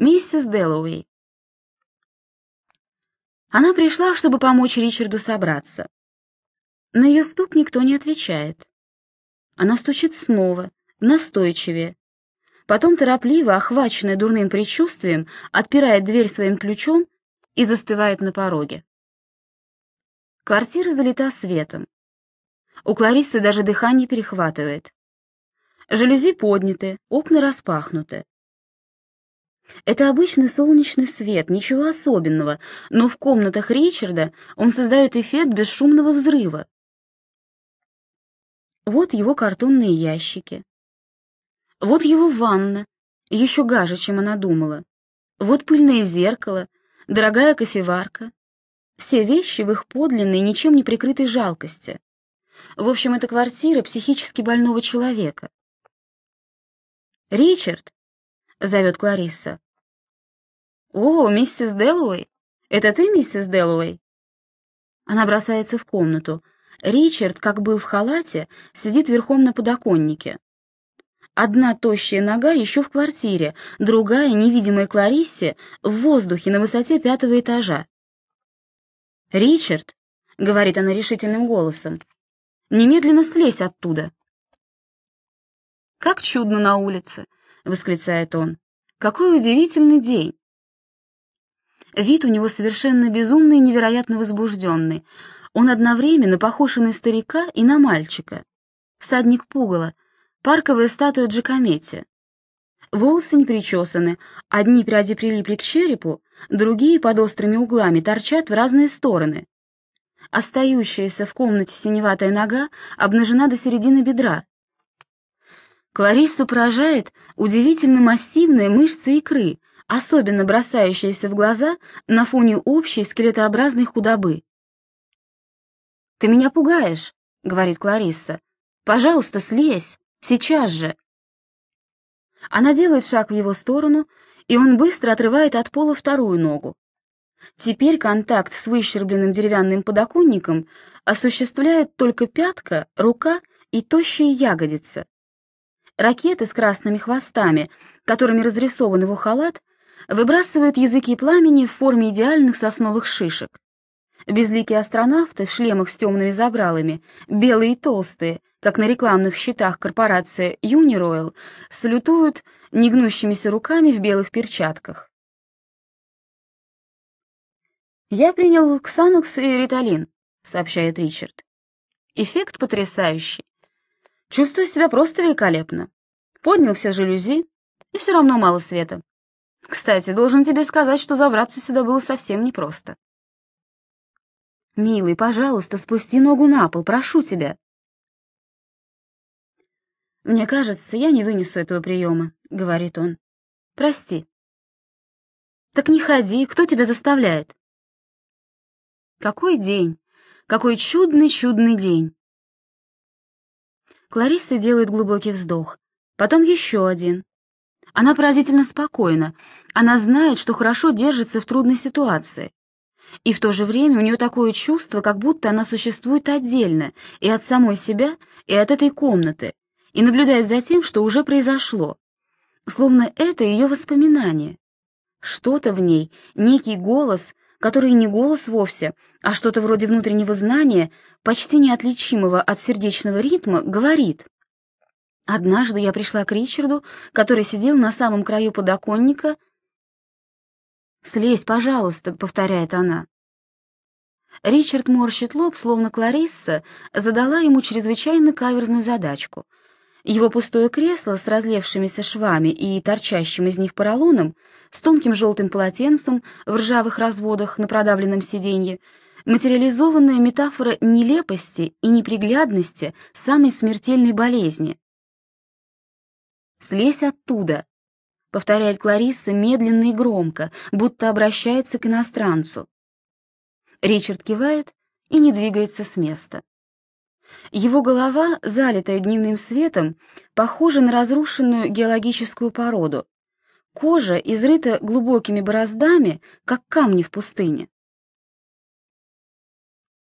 Миссис Дэллоуэй. Она пришла, чтобы помочь Ричарду собраться. На ее стук никто не отвечает. Она стучит снова, настойчивее. Потом торопливо, охваченная дурным предчувствием, отпирает дверь своим ключом и застывает на пороге. Квартира залита светом. У Клариссы даже дыхание перехватывает. Жалюзи подняты, окна распахнуты. Это обычный солнечный свет, ничего особенного, но в комнатах Ричарда он создает эффект бесшумного взрыва. Вот его картонные ящики. Вот его ванна, еще гаже, чем она думала. Вот пыльное зеркало, дорогая кофеварка. Все вещи в их подлинной, ничем не прикрытой жалкости. В общем, это квартира психически больного человека. «Ричард!» — зовет Кларисса. «О, миссис Дэллоуэй! Это ты, миссис Дэллоуэй?» Она бросается в комнату — Ричард, как был в халате, сидит верхом на подоконнике. Одна тощая нога еще в квартире, другая, невидимая Клариссе, в воздухе на высоте пятого этажа. «Ричард», — говорит она решительным голосом, — «немедленно слезь оттуда». «Как чудно на улице!» — восклицает он. «Какой удивительный день!» Вид у него совершенно безумный и невероятно возбужденный. Он одновременно похож и на старика, и на мальчика. Всадник пугала, парковая статуя Джакометти. Волосы не причесаны, одни пряди прилипли к черепу, другие под острыми углами торчат в разные стороны. Остающаяся в комнате синеватая нога обнажена до середины бедра. Клариссу поражает удивительно массивная мышца икры, особенно бросающаяся в глаза на фоне общей скелетообразной худобы. «Ты меня пугаешь», — говорит Кларисса. «Пожалуйста, слезь, сейчас же». Она делает шаг в его сторону, и он быстро отрывает от пола вторую ногу. Теперь контакт с выщербленным деревянным подоконником осуществляет только пятка, рука и тощая ягодица. Ракеты с красными хвостами, которыми разрисован его халат, выбрасывают языки пламени в форме идеальных сосновых шишек. Безликие астронавты в шлемах с темными забралами, белые и толстые, как на рекламных щитах корпорации Uniroyal, салютуют негнущимися руками в белых перчатках. «Я принял Ксанокс и Риталин», — сообщает Ричард. «Эффект потрясающий. Чувствую себя просто великолепно. Поднял все жалюзи, и все равно мало света. Кстати, должен тебе сказать, что забраться сюда было совсем непросто». «Милый, пожалуйста, спусти ногу на пол, прошу тебя». «Мне кажется, я не вынесу этого приема», — говорит он. «Прости». «Так не ходи, кто тебя заставляет?» «Какой день! Какой чудный-чудный день!» Кларисса делает глубокий вздох, потом еще один. Она поразительно спокойна, она знает, что хорошо держится в трудной ситуации. И в то же время у нее такое чувство, как будто она существует отдельно и от самой себя, и от этой комнаты, и наблюдает за тем, что уже произошло. Словно это ее воспоминание. Что-то в ней, некий голос, который не голос вовсе, а что-то вроде внутреннего знания, почти неотличимого от сердечного ритма, говорит. Однажды я пришла к Ричарду, который сидел на самом краю подоконника, «Слезь, пожалуйста», — повторяет она. Ричард морщит лоб, словно Кларисса задала ему чрезвычайно каверзную задачку. Его пустое кресло с разлевшимися швами и торчащим из них поролоном, с тонким желтым полотенцем в ржавых разводах на продавленном сиденье, материализованная метафора нелепости и неприглядности самой смертельной болезни. «Слезь оттуда», — повторяет Кларисса медленно и громко, будто обращается к иностранцу. Ричард кивает и не двигается с места. Его голова, залитая дневным светом, похожа на разрушенную геологическую породу. Кожа изрыта глубокими бороздами, как камни в пустыне.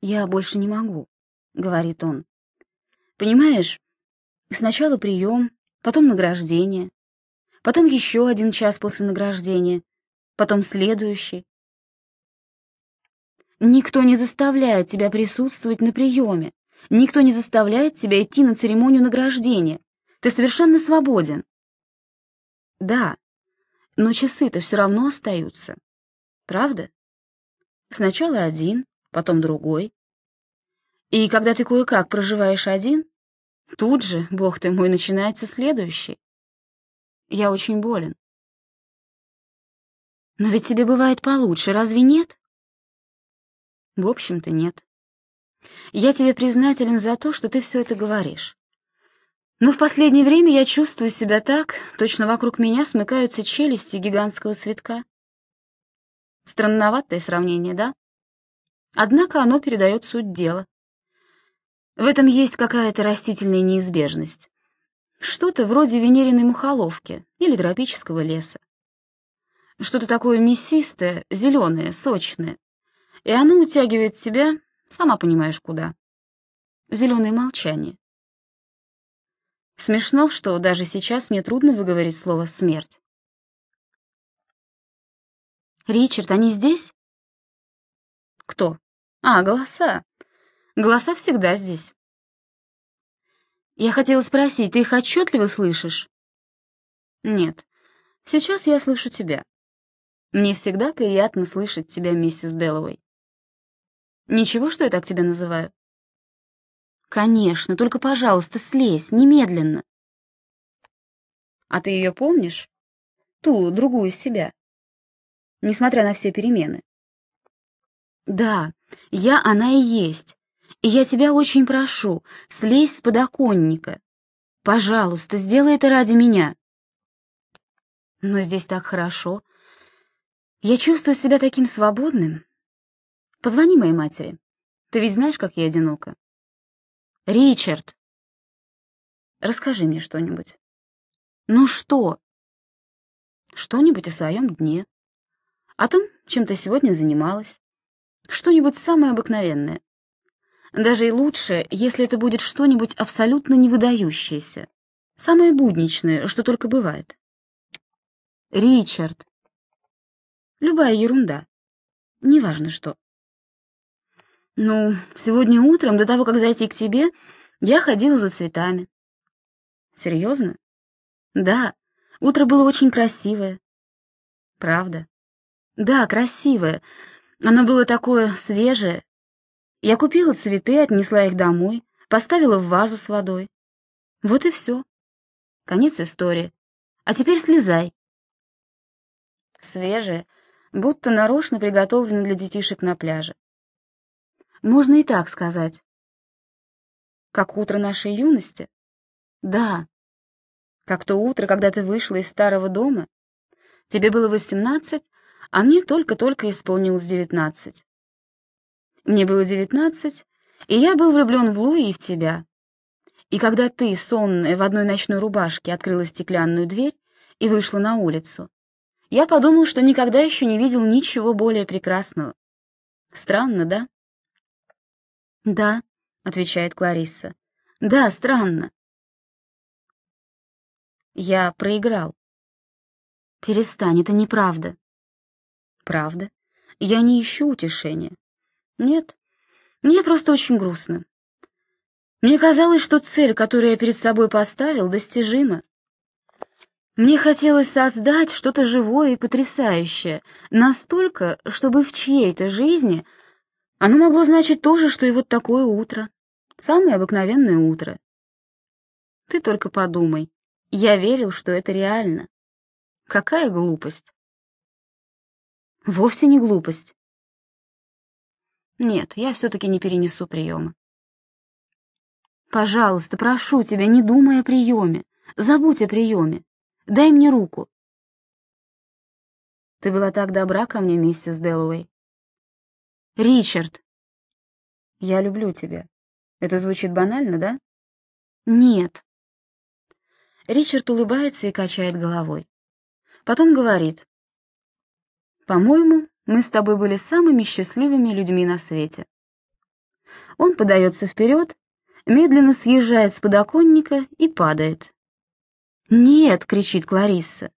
«Я больше не могу», — говорит он. «Понимаешь, сначала прием, потом награждение, потом еще один час после награждения, потом следующий. Никто не заставляет тебя присутствовать на приеме, никто не заставляет тебя идти на церемонию награждения. Ты совершенно свободен. Да, но часы-то все равно остаются. Правда? Сначала один, потом другой. И когда ты кое-как проживаешь один, тут же, бог ты мой, начинается следующий. Я очень болен. Но ведь тебе бывает получше, разве нет? В общем-то, нет. Я тебе признателен за то, что ты все это говоришь. Но в последнее время я чувствую себя так, точно вокруг меня смыкаются челюсти гигантского цветка. Странноватое сравнение, да? Однако оно передает суть дела. В этом есть какая-то растительная неизбежность. Что-то вроде венериной мухоловки или тропического леса. Что-то такое мясистое, зеленое, сочное. И оно утягивает себя, сама понимаешь, куда. Зеленое молчание. Смешно, что даже сейчас мне трудно выговорить слово «смерть». «Ричард, они здесь?» «Кто?» «А, голоса. Голоса всегда здесь». «Я хотела спросить, ты их отчетливо слышишь?» «Нет, сейчас я слышу тебя. Мне всегда приятно слышать тебя, миссис Дэллоуэй». «Ничего, что я так тебя называю?» «Конечно, только, пожалуйста, слезь, немедленно». «А ты ее помнишь? Ту, другую себя, несмотря на все перемены?» «Да, я она и есть, и я тебя очень прошу, слезь с подоконника. Пожалуйста, сделай это ради меня». «Но здесь так хорошо. Я чувствую себя таким свободным. Позвони моей матери. Ты ведь знаешь, как я одинока?» Ричард, расскажи мне что-нибудь. Ну что? Что-нибудь о своем дне. О том, чем ты сегодня занималась. Что-нибудь самое обыкновенное. Даже и лучше, если это будет что-нибудь абсолютно невыдающееся. Самое будничное, что только бывает. Ричард. Любая ерунда. Неважно что. Ну, сегодня утром, до того, как зайти к тебе, я ходила за цветами. Серьезно? Да, утро было очень красивое. Правда? Да, красивое. Оно было такое свежее. Я купила цветы, отнесла их домой, поставила в вазу с водой. Вот и все. Конец истории. А теперь слезай. Свежее, будто нарочно приготовлено для детишек на пляже. Можно и так сказать. Как утро нашей юности? Да. Как то утро, когда ты вышла из старого дома. Тебе было восемнадцать, а мне только-только исполнилось девятнадцать. Мне было девятнадцать, и я был влюблен в Луи и в тебя. И когда ты, сонная, в одной ночной рубашке открыла стеклянную дверь и вышла на улицу, я подумал, что никогда еще не видел ничего более прекрасного. Странно, да? «Да», — отвечает Кларисса. «Да, странно». «Я проиграл». «Перестань, это неправда». «Правда? Я не ищу утешения». «Нет, мне просто очень грустно. Мне казалось, что цель, которую я перед собой поставил, достижима. Мне хотелось создать что-то живое и потрясающее, настолько, чтобы в чьей-то жизни — оно могло значить то же, что и вот такое утро. Самое обыкновенное утро. Ты только подумай. Я верил, что это реально. Какая глупость. Вовсе не глупость. Нет, я все-таки не перенесу приема. Пожалуйста, прошу тебя, не думай о приеме. Забудь о приеме. Дай мне руку. Ты была так добра ко мне, миссис Дэллоуэй. Ричард. Я люблю тебя. Это звучит банально, да? Нет. Ричард улыбается и качает головой. Потом говорит. По-моему, мы с тобой были самыми счастливыми людьми на свете. Он подается вперед, медленно съезжает с подоконника и падает. «Нет!» — кричит Кларисса.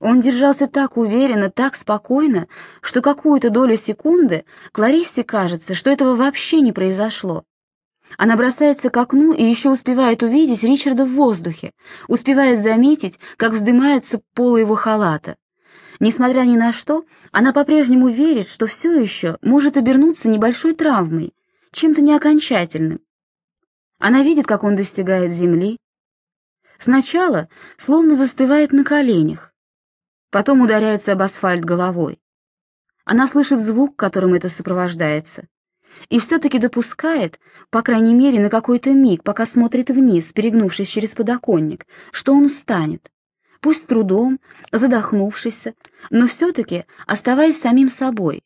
Он держался так уверенно, так спокойно, что какую-то долю секунды Клариссе кажется, что этого вообще не произошло. Она бросается к окну и еще успевает увидеть Ричарда в воздухе, успевает заметить, как вздымается полы его халата. Несмотря ни на что, она по-прежнему верит, что все еще может обернуться небольшой травмой, чем-то неокончательным. Она видит, как он достигает земли. Сначала словно застывает на коленях, потом ударяется об асфальт головой. Она слышит звук, которым это сопровождается, и все-таки допускает, по крайней мере на какой-то миг, пока смотрит вниз, перегнувшись через подоконник, что он встанет, пусть с трудом, задохнувшись, но все-таки оставаясь самим собой,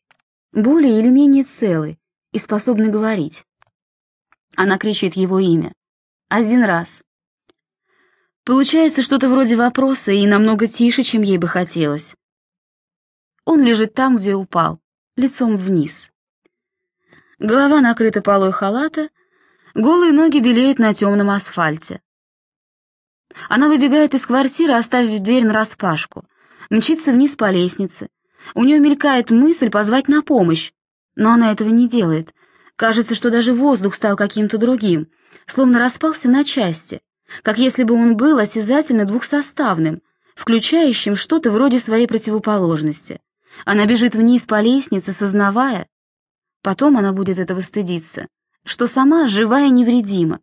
более или менее целый и способный говорить. Она кричит его имя. Один раз. Получается что-то вроде вопроса и намного тише, чем ей бы хотелось. Он лежит там, где упал, лицом вниз. Голова накрыта полой халата, голые ноги белеют на темном асфальте. Она выбегает из квартиры, оставив дверь нараспашку, мчится вниз по лестнице. У нее мелькает мысль позвать на помощь, но она этого не делает. Кажется, что даже воздух стал каким-то другим, словно распался на части, как если бы он был осязательно двухсоставным, включающим что-то вроде своей противоположности. Она бежит вниз по лестнице, сознавая, Потом она будет этого стыдиться, что сама живая невредима.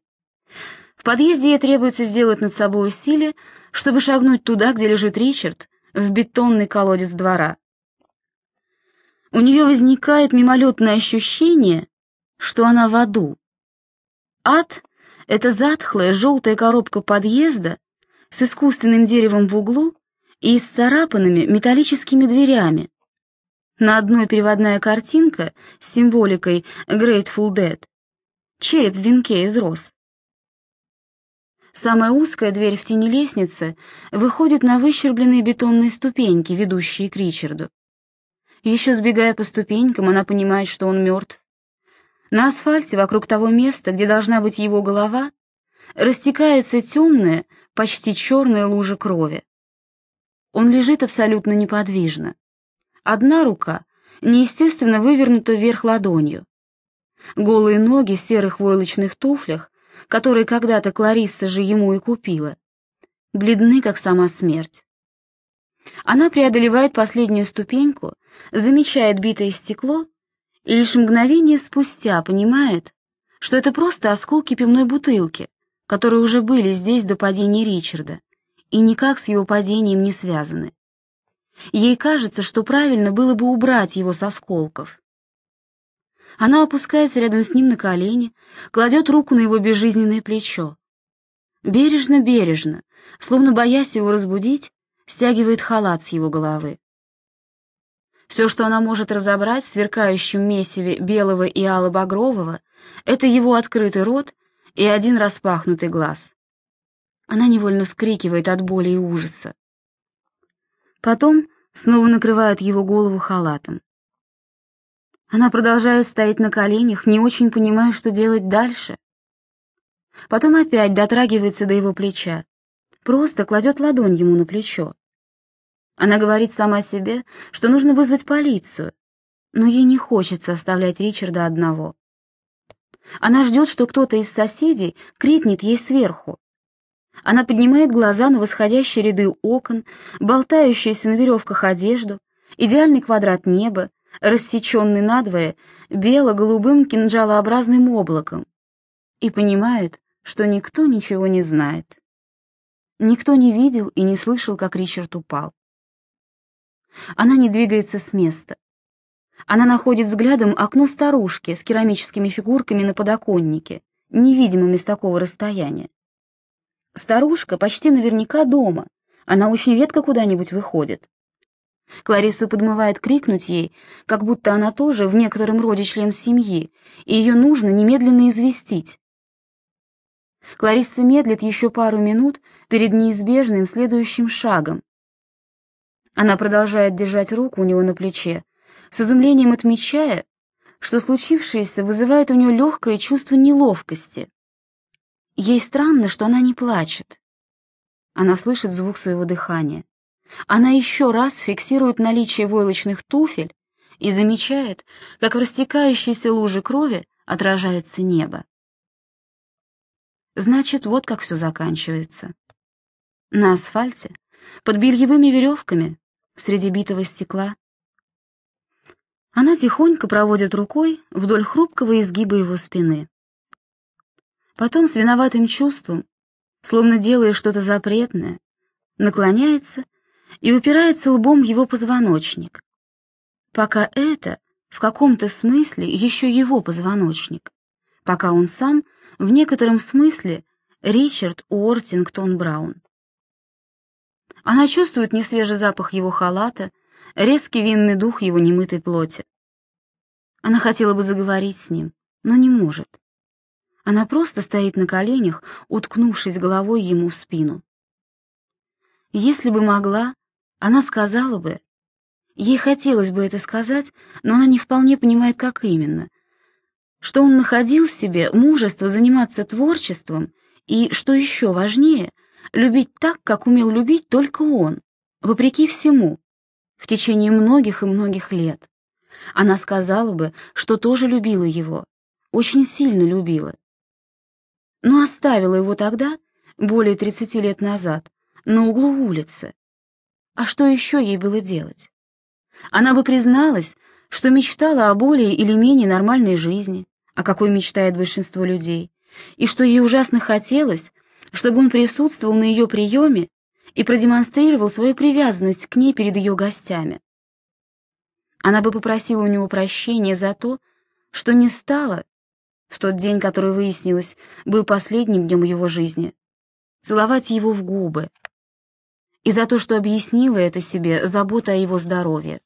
В подъезде ей требуется сделать над собой усилие, чтобы шагнуть туда, где лежит Ричард, в бетонный колодец двора. У нее возникает мимолетное ощущение, что она в аду. Ад — это затхлая желтая коробка подъезда с искусственным деревом в углу и с царапанными металлическими дверями, на одной переводная картинка с символикой Grateful Dead. Череп в венке из роз. Самая узкая дверь в тени лестницы выходит на выщербленные бетонные ступеньки, ведущие к Ричарду. Еще сбегая по ступенькам, она понимает, что он мертв. На асфальте, вокруг того места, где должна быть его голова, растекается темная, почти черная лужа крови. Он лежит абсолютно неподвижно. Одна рука неестественно вывернута вверх ладонью. Голые ноги в серых войлочных туфлях, которые когда-то Кларисса же ему и купила, бледны, как сама смерть. Она преодолевает последнюю ступеньку, замечает битое стекло и лишь мгновение спустя понимает, что это просто осколки пивной бутылки, которые уже были здесь до падения Ричарда и никак с его падением не связаны. Ей кажется, что правильно было бы убрать его с осколков. Она опускается рядом с ним на колени, кладет руку на его безжизненное плечо. Бережно-бережно, словно боясь его разбудить, стягивает халат с его головы. Все, что она может разобрать в сверкающем месиве белого и алло-багрового, это его открытый рот и один распахнутый глаз. Она невольно вскрикивает от боли и ужаса. Потом снова накрывает его голову халатом. Она продолжает стоять на коленях, не очень понимая, что делать дальше. Потом опять дотрагивается до его плеча, просто кладет ладонь ему на плечо. Она говорит сама себе, что нужно вызвать полицию, но ей не хочется оставлять Ричарда одного. Она ждет, что кто-то из соседей крикнет ей сверху. Она поднимает глаза на восходящие ряды окон, болтающиеся на веревках одежду, идеальный квадрат неба, рассеченный надвое бело-голубым кинжалообразным облаком, и понимает, что никто ничего не знает. Никто не видел и не слышал, как Ричард упал. Она не двигается с места. Она находит взглядом окно старушки с керамическими фигурками на подоконнике, невидимыми с такого расстояния. Старушка почти наверняка дома, она очень редко куда-нибудь выходит. Клариса подмывает крикнуть ей, как будто она тоже в некотором роде член семьи, и ее нужно немедленно известить. Клариса медлит еще пару минут перед неизбежным следующим шагом. Она продолжает держать руку у него на плече, с изумлением отмечая, что случившееся вызывает у нее легкое чувство неловкости. Ей странно, что она не плачет. Она слышит звук своего дыхания. Она еще раз фиксирует наличие войлочных туфель и замечает, как в растекающейся луже крови отражается небо. Значит, вот как все заканчивается. На асфальте, под бельевыми веревками, среди битого стекла. Она тихонько проводит рукой вдоль хрупкого изгиба его спины. Потом с виноватым чувством, словно делая что-то запретное, наклоняется и упирается лбом в его позвоночник. Пока это, в каком-то смысле, еще его позвоночник. Пока он сам, в некотором смысле, Ричард Уортингтон Браун. Она чувствует несвежий запах его халата, резкий винный дух его немытой плоти. Она хотела бы заговорить с ним, но не может. Она просто стоит на коленях, уткнувшись головой ему в спину. Если бы могла, она сказала бы, ей хотелось бы это сказать, но она не вполне понимает, как именно, что он находил в себе мужество заниматься творчеством и, что еще важнее, любить так, как умел любить только он, вопреки всему, в течение многих и многих лет. Она сказала бы, что тоже любила его, очень сильно любила. Но оставила его тогда, более 30 лет назад, на углу улицы. А что еще ей было делать? Она бы призналась, что мечтала о более или менее нормальной жизни, о какой мечтает большинство людей, и что ей ужасно хотелось, чтобы он присутствовал на ее приеме и продемонстрировал свою привязанность к ней перед ее гостями. Она бы попросила у него прощения за то, что не стала, в тот день, который выяснилось, был последним днем его жизни, целовать его в губы, и за то, что объяснила это себе забота о его здоровье.